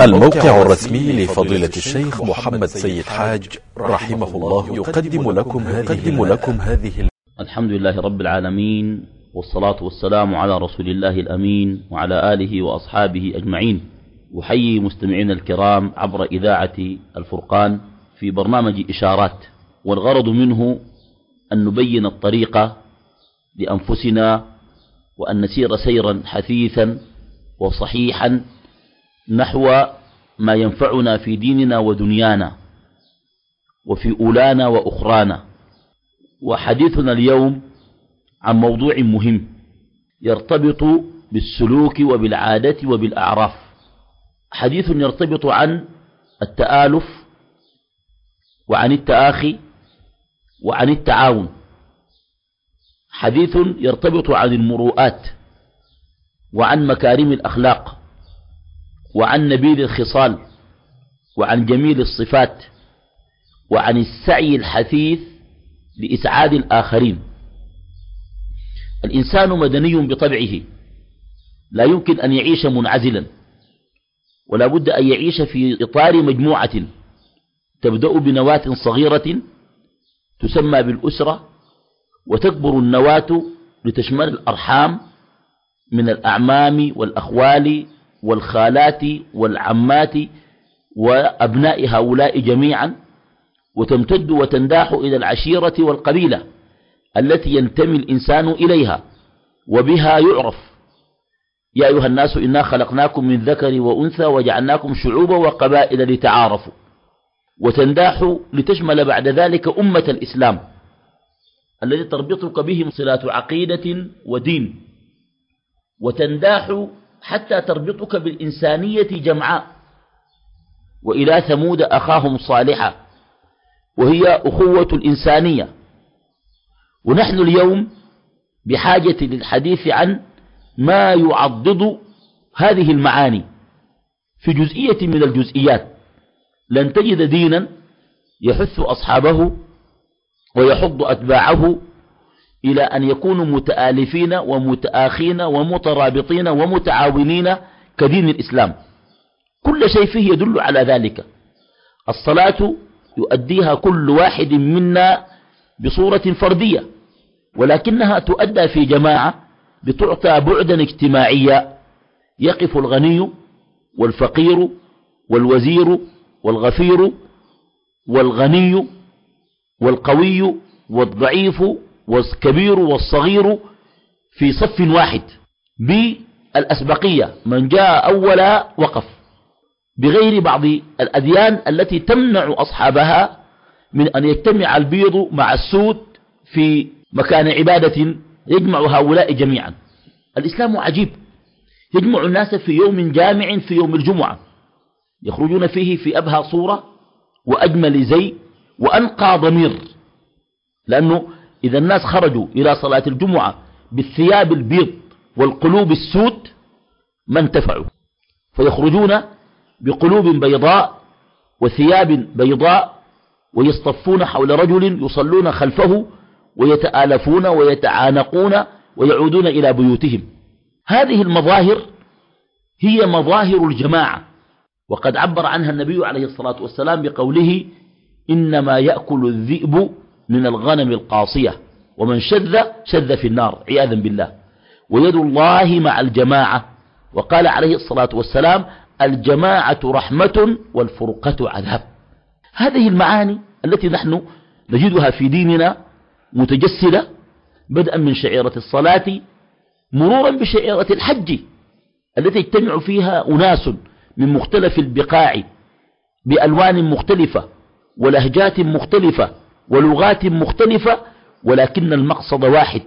الموقع الرسمي لفضيلة الشيخ محمد سيد حاج رحمه الله يقدم لكم هذه, لكم هذه الحمد لله رب العالمين والصلاة والسلام على رسول الله الأمين وعلى آله وأصحابه أجمعين. أحيي مستمعينا الكرام عبر إذاعة الفرقان في برنامج إشارات والغرض منه أن نبين الطريقة لأنفسنا وأن نسير سيرا حثيثا وصحيحا نحو ما ينفعنا في ديننا ودنيانا وفي أولانا وأخرانا. وحديثنا اليوم عن موضوع مهم يرتبط بالسلوك وبالعادة وبالأعراف. حديث يرتبط عن التآلف وعن التآخي وعن التعاون. حديث يرتبط عن المروءات وعن مكارم الأخلاق. وعن نبيل الخصال وعن جميل الصفات وعن السعي الحثيث لإسعاد الآخرين. الإنسان مدني بطبعه. لا يمكن أن يعيش منعزلا. ولا بد أن يعيش في إطار مجموعة. تبدأ بنواة صغيرة تسمى بالأسرة وتكبر النواة لتشمل الأرحام من الأعمام والأخوال والخالات والعمات وأبناء هؤلاء جميعا وتمتد وتنداح إلى العشيرة والقبيلة التي ينتمي الإنسان إليها وبها يعرف. يا أيها الناس إنا خلقناكم من ذكر وأنثى وجعلناكم شعوبا وقبائل لتعارفوا وتنداح لتشمل بعد ذلك أمة الإسلام الذي تربطك بهم صلة عقيدة ودين وتنداح حتى تربطك بالإنسانية جمعاء. وإلى ثمود أخاهم صالحا وهي أخوة الإنسانية. ونحن اليوم بحاجة للحديث عن ما يعضد هذه المعاني. في جزئية من الجزئيات لن تجد دينا يحث أصحابه ويحض أتباعه إلى أن يكونوا متآلفين ومتآخين ومترابطين ومتعاونين كدين الإسلام. كل شيء فيه يدل على ذلك. الصلاة يؤديها كل واحد منا بصورة فردية ولكنها تؤدى في جماعة بتعطى بعدا اجتماعيا. يقف الغني والفقير والوزير والغفير والغني والقوي والضعيف والكبير والصغير في صف واحد. بالأسبقية من جاء أولا وقف. بغير بعض الأديان التي تمنع أصحابها من أن يجتمع البيض مع السود في مكان عبادة يجمع هؤلاء جميعا. الإسلام عجيب. يجمع الناس في يوم جامع في يوم الجمعة. يخرجون فيه في أبهى صورة وأجمل زي وأنقى ضمير. لأنه إذا الناس خرجوا إلى صلاة الجمعة بالثياب البيض والقلوب السود ما انتفعوا. فيخرجون بقلوب بيضاء وثياب بيضاء ويصطفون حول رجل يصلون خلفه ويتآلفون ويتعانقون ويعودون إلى بيوتهم. هذه المظاهر هي مظاهر الجماعة. وقد عبر عنها النبي عليه الصلاة والسلام بقوله إنما يأكل الذئب من الغنم القاصية. ومن شذ شذ في النار عياذا بالله. ويد الله مع الجماعة. وقال عليه الصلاة والسلام الجماعة رحمة والفرقة عذاب. هذه المعاني التي نحن نجدها في ديننا متجسدة بدءا من شعيرة الصلاة مرورا بشعيرة الحج التي يجتمع فيها أناس من مختلف البقاع بألوان مختلفة ولهجات مختلفة ولغات مختلفة ولكن المقصد واحد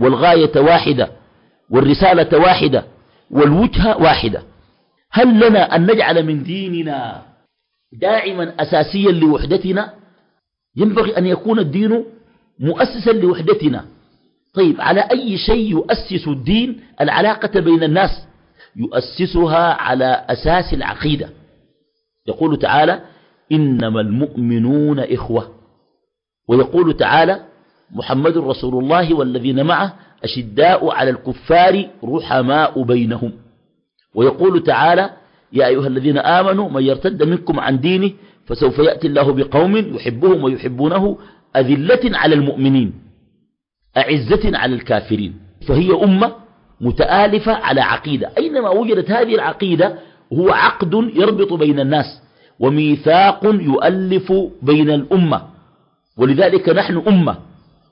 والغاية واحدة والرسالة واحدة والوجهة واحدة. هل لنا أن نجعل من ديننا داعما أساسيا لوحدتنا؟ ينبغي أن يكون الدين مؤسسا لوحدتنا. طيب على أي شيء يؤسس الدين؟ العلاقة بين الناس يؤسسها على أساس العقيدة. يقول تعالى إنما المؤمنون إخوة. ويقول تعالى محمد رسول الله والذين معه أشداء على الكفار رحماء بينهم. ويقول تعالى يا أيها الذين آمنوا من يرتد منكم عن دينه فسوف يأتي الله بقوم يحبهم ويحبونه أذلة على المؤمنين أعزة على الكافرين. فهي أمة متآلفة على عقيدة. أينما وجدت هذه العقيدة هو عقد يربط بين الناس وميثاق يؤلف بين الأمة. ولذلك نحن أمة.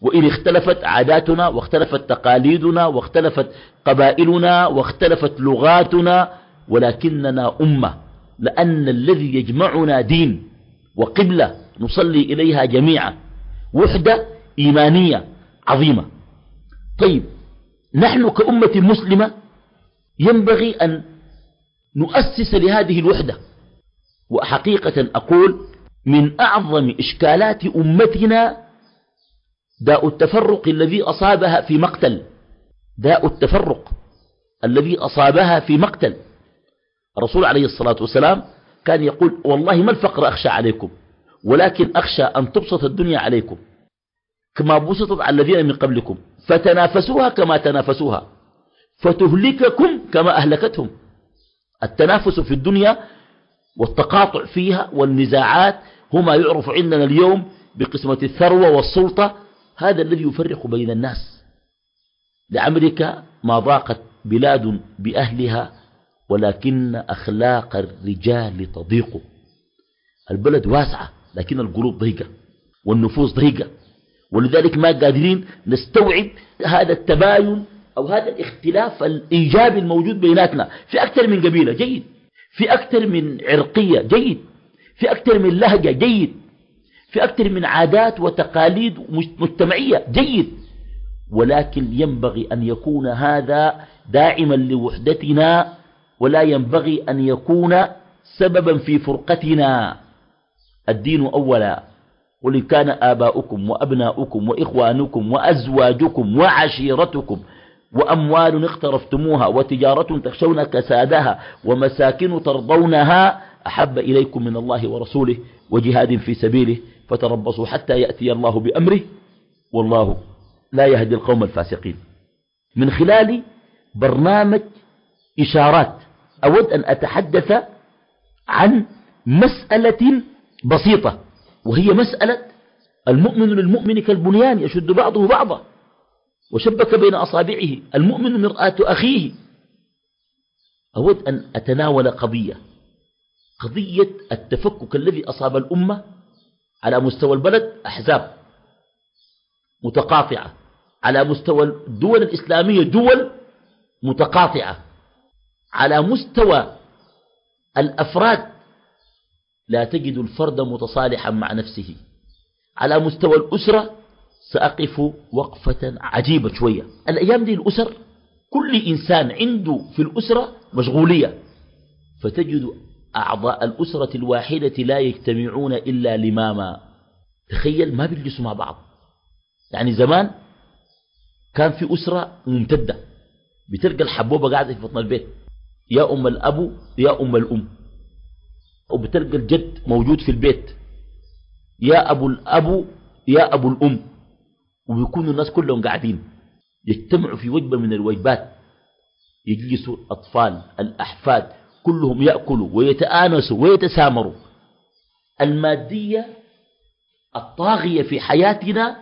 وإن اختلفت عاداتنا واختلفت تقاليدنا واختلفت قبائلنا واختلفت لغاتنا ولكننا أمة. لأن الذي يجمعنا دين وقبلة نصلي إليها جميعا. وحدة إيمانية عظيمة. طيب نحن كأمة مسلمة ينبغي أن نؤسس لهذه الوحدة. وحقيقة أقول من أعظم إشكالات أمتنا داء التفرق الذي أصابها في مقتل. داء التفرق الذي أصابها في مقتل. الرسول عليه الصلاة والسلام كان يقول والله ما الفقر أخشى عليكم ولكن أخشى أن تبسط الدنيا عليكم كما بسطت على الذين من قبلكم. فتنافسوها كما تنافسوها فتهلككم كما أهلكتهم. التنافس في الدنيا والتقاطع فيها والنزاعات هما يعرف عندنا اليوم بقسمة الثروة والسلطة. هذا الذي يفرق بين الناس. لأمريكا ما ضاقت بلاد بأهلها ولكن أخلاق الرجال تضيق. البلد واسعة لكن القلوب ضيقة والنفوس ضيقة. ولذلك ما قادرين نستوعب هذا التباين أو هذا الاختلاف الإيجابي الموجود بيناتنا في أكثر من قبيلة. جيد. في أكثر من عرقية جيد. في أكثر من لهجة جيد. في أكثر من عادات وتقاليد مجتمعية جيد. ولكن ينبغي أن يكون هذا داعما لوحدتنا ولا ينبغي أن يكون سببا في فرقتنا. الدين أولا. قل كان آباؤكم وأبناؤكم وإخوانكم وأزواجكم وعشيرتكم وأموال اقترفتموها وتجارة تخشون كسادها ومساكن ترضونها أحب إليكم من الله ورسوله وجهاد في سبيله فتربصوا حتى يأتي الله بأمره والله لا يهدي القوم الفاسقين. من خلال برنامج إشارات أود أن أتحدث عن مسألة بسيطة وهي مسألة المؤمن للمؤمن كالبنيان يشد بعضه بعضا. وشبك بين أصابعه المؤمن مرآة أخيه. أود أن أتناول قضية قضية التفكك الذي أصاب الأمة على مستوى البلد أحزاب متقاطعة على مستوى الدول الإسلامية دول متقاطعة على مستوى الأفراد. لا تجد الفرد متصالحا مع نفسه على مستوى الأسرة سأقف وقفة عجيبة شوية. الأيام دي الأسر كل إنسان عنده في الأسرة مشغولية. فتجد أعضاء الأسرة الواحدة لا يجتمعون إلا لماما. تخيل ما بيجلسوا مع بعض. يعني زمان كان في أسرة ممتدة. بتلقى الحبوبة قاعدة في بطن البيت. يا أم الأبو يا أم الأم. وبتلقى الجد موجود في البيت. يا أبو الأبو يا أبو الأم. وبيكونوا الناس كلهم قاعدين يجتمعوا في وجبة من الوجبات. يجلسوا الأطفال الأحفاد كلهم يأكلوا ويتآنسوا ويتسامروا. المادية الطاغية في حياتنا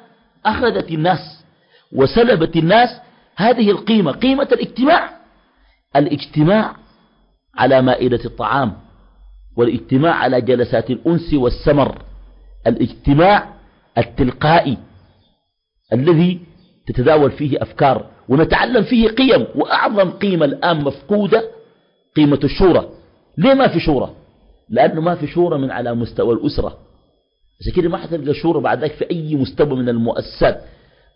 أخذت الناس وسلبت الناس هذه القيمة قيمة الاجتماع. الاجتماع على مائدة الطعام والاجتماع على جلسات الأنس والسمر. الاجتماع التلقائي الذي تتداول فيه أفكار ونتعلم فيه قيم وأعظم قيمة الآن مفقودة قيمة الشورى. ليه ما في شورى؟ لأنه ما في شورى من على مستوى الأسرة. عشان كده ما حتلقى شورى بعد ذلك في أي مستوى من المؤسسات.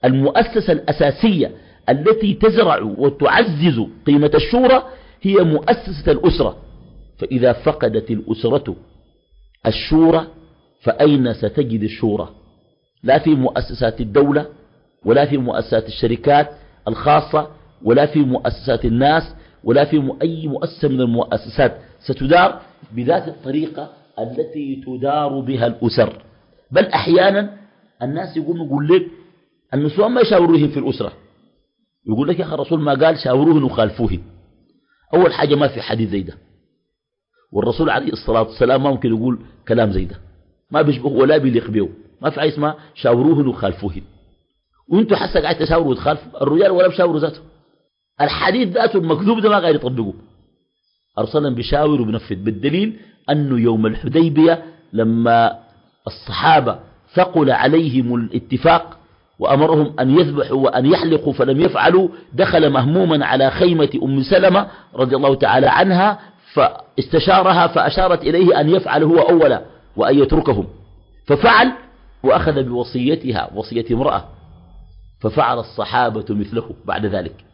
المؤسسة الأساسية التي تزرع وتعزز قيمة الشورى هي مؤسسة الأسرة. فإذا فقدت الأسرة الشورى فأين ستجد الشورى؟ لا في مؤسسات الدولة ولا في مؤسسات الشركات الخاصة ولا في مؤسسات الناس ولا في أي مؤسسة من المؤسسات. ستدار بذات الطريقة التي تدار بها الأسر. بل أحيانا الناس يقوموا يقول لك النسوان ما يشاوروهن في الأسرة. يقول لك يا أخي الرسول ما قال شاوروهن وخالفوهن أول حاجة ما في حديث زي ده. والرسول عليه الصلاة والسلام ما ممكن يقول كلام زي ده. ما بيشبه ولا بيليق به. ما في حاجة اسمها شاوروهن وخالفوهن وانتوا حسا قاعد تشاوروا وتخالفوا. الرجال ولا بشاوروا ذاته. الحديث ذاته المكذوب ده ما قاعد يطبقوا أرسلنا بشاور وبنفذ بالدليل أنه يوم الحديبية لما الصحابة ثقل عليهم الاتفاق وأمرهم أن يذبحوا وأن يحلقوا فلم يفعلوا دخل مهموما على خيمة أم سلمة رضي الله تعالى عنها فاستشارها فأشارت إليه أن يفعل هو أولا وأن يتركهم. ففعل وأخذ بوصيتها وصية امرأة. ففعل الصحابة مثله بعد ذلك.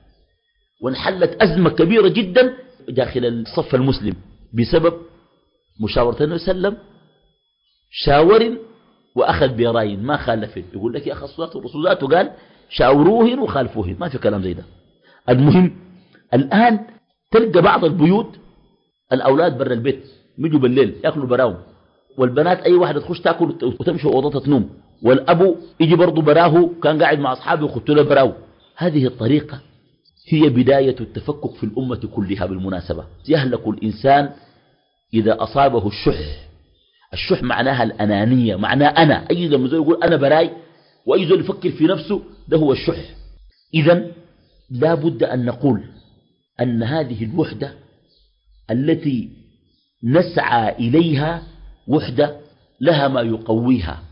وانحلت أزمة كبيرة جدا داخل الصف المسلم بسبب مشاورة النبي صلى الله عليه وسلم شاور وأخذ براين ما خالفين يقول لك يا أخي الصلاة والرسول ذاته قال شاوروهن وخالفوهن ما في كلام زي ده. المهم الآن تلقى بعض البيوت الأولاد برا البيت بيجوا بالليل يأكلوا براهم والبنات أي واحدة تخش تأكل وتمشي أوضتها تنوم. والأبو يجي برضه براه كان قاعد مع أصحابه وخدت له براه هذه الطريقة هي بداية التفكك في الأمة كلها بالمناسبة. يهلك الإنسان إذا أصابه الشح. الشح معناها الأنانية معناه أنا. أي لما زول يقول أنا براي وأي زول يفكر في نفسه ده هو الشح. إذا لا بد أن نقول أن هذه الوحدة التي نسعى إليها وحدة لها ما يقويها.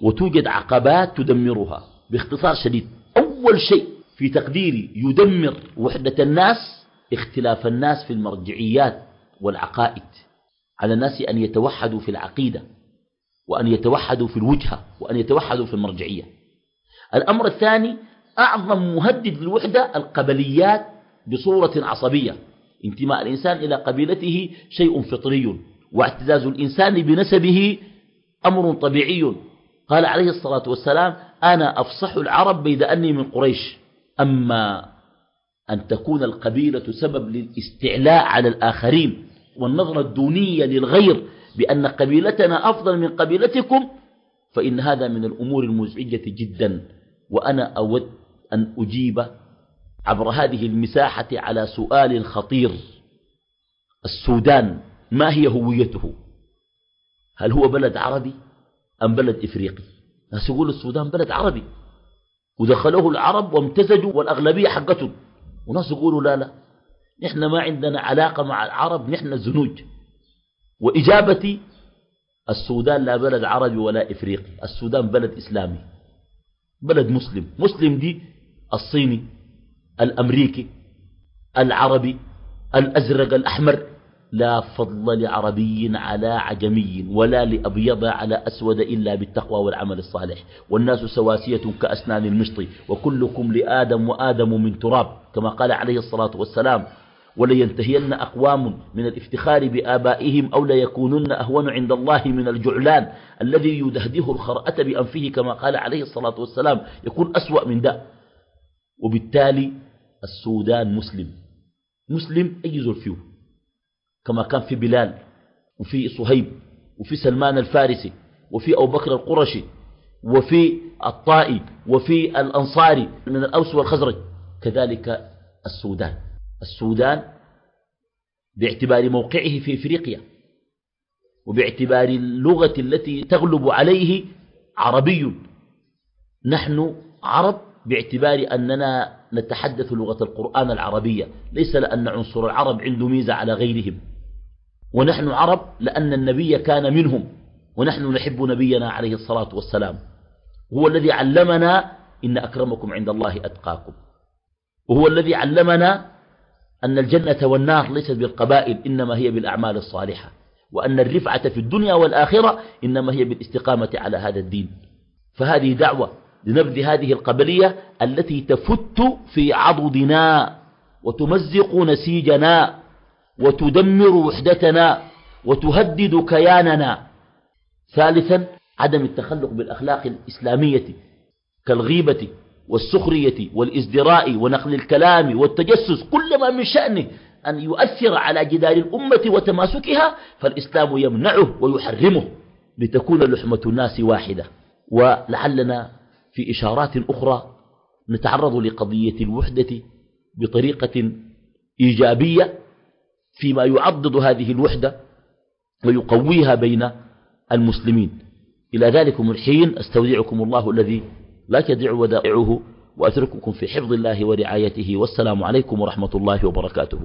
وتوجد عقبات تدمرها. باختصار شديد أول شيء في تقديري يدمر وحدة الناس اختلاف الناس في المرجعيات والعقائد. على الناس أن يتوحدوا في العقيدة وأن يتوحدوا في الوجهة وأن يتوحدوا في المرجعية. الأمر الثاني أعظم مهدد للوحدة القبليات بصورة عصبية. انتماء الإنسان إلى قبيلته شيء فطري واعتزاز الإنسان بنسبه أمر طبيعي. قال عليه الصلاة والسلام أنا أفصح العرب بيد أني من قريش. أما أن تكون القبيلة سبب للاستعلاء على الآخرين والنظرة الدونية للغير بأن قبيلتنا أفضل من قبيلتكم فإن هذا من الأمور المزعجة جدا. وأنا أود أن أجيب عبر هذه المساحة على سؤال خطير السودان ما هي هويته؟ هل هو بلد عربي؟ أم بلد إفريقي؟ ناس يقول السودان بلد عربي. ودخلوه العرب وامتزجوا والأغلبية حقتهم. وناس يقولوا لا لا. نحن ما عندنا علاقة مع العرب نحن زنوج. وإجابتي السودان لا بلد عربي ولا إفريقي. السودان بلد إسلامي. بلد مسلم. مسلم دي الصيني الأمريكي العربي الأزرق الأحمر. لا فضل لعربي على عجمي ولا لأبيض على أسود إلا بالتقوى والعمل الصالح. والناس سواسية كأسنان المشط وكلكم لآدم وآدم من تراب كما قال عليه الصلاة والسلام ولينتهين أقوام من الافتخار بآبائهم أو ليكونن أهون عند الله من الجعلان الذي يدهده الخرأة بأنفه كما قال عليه الصلاة والسلام يكون أسوأ من ده. وبالتالي السودان مسلم. مسلم أي فيه كما كان في بلال وفي صهيب وفي سلمان الفارسي وفي أبو بكر القرشي وفي الطائي وفي الأنصاري من الأوس والخزرج. كذلك السودان. السودان باعتبار موقعه في إفريقيا وباعتبار اللغة التي تغلب عليه عربي. نحن عرب باعتبار أننا نتحدث لغة القرآن العربية ليس لأن عنصر العرب عنده ميزة على غيرهم. ونحن عرب لأن النبي كان منهم ونحن نحب نبينا عليه الصلاة والسلام. هو الذي علمنا إن أكرمكم عند الله أتقاكم. وهو الذي علمنا أن الجنة والنار ليست بالقبائل إنما هي بالأعمال الصالحة. وأن الرفعة في الدنيا والآخرة إنما هي بالاستقامة على هذا الدين. فهذه دعوة لنبذ هذه القبلية التي تفت في عضدنا وتمزق نسيجنا. وتدمر وحدتنا وتهدد كياننا. ثالثا عدم التخلق بالأخلاق الإسلامية كالغيبة والسخرية والإزدراء ونقل الكلام والتجسس كل ما من شأنه أن يؤثر على جدار الأمة وتماسكها فالإسلام يمنعه ويحرمه لتكون لحمة الناس واحدة. ولعلنا في إشارات أخرى نتعرض لقضية الوحدة بطريقة إيجابية فيما يعضد هذه الوحدة ويقويها بين المسلمين. إلى ذلكم الحين أستودعكم الله الذي لا تدع ودائعه وأترككم في حفظ الله ورعايته والسلام عليكم ورحمة الله وبركاته.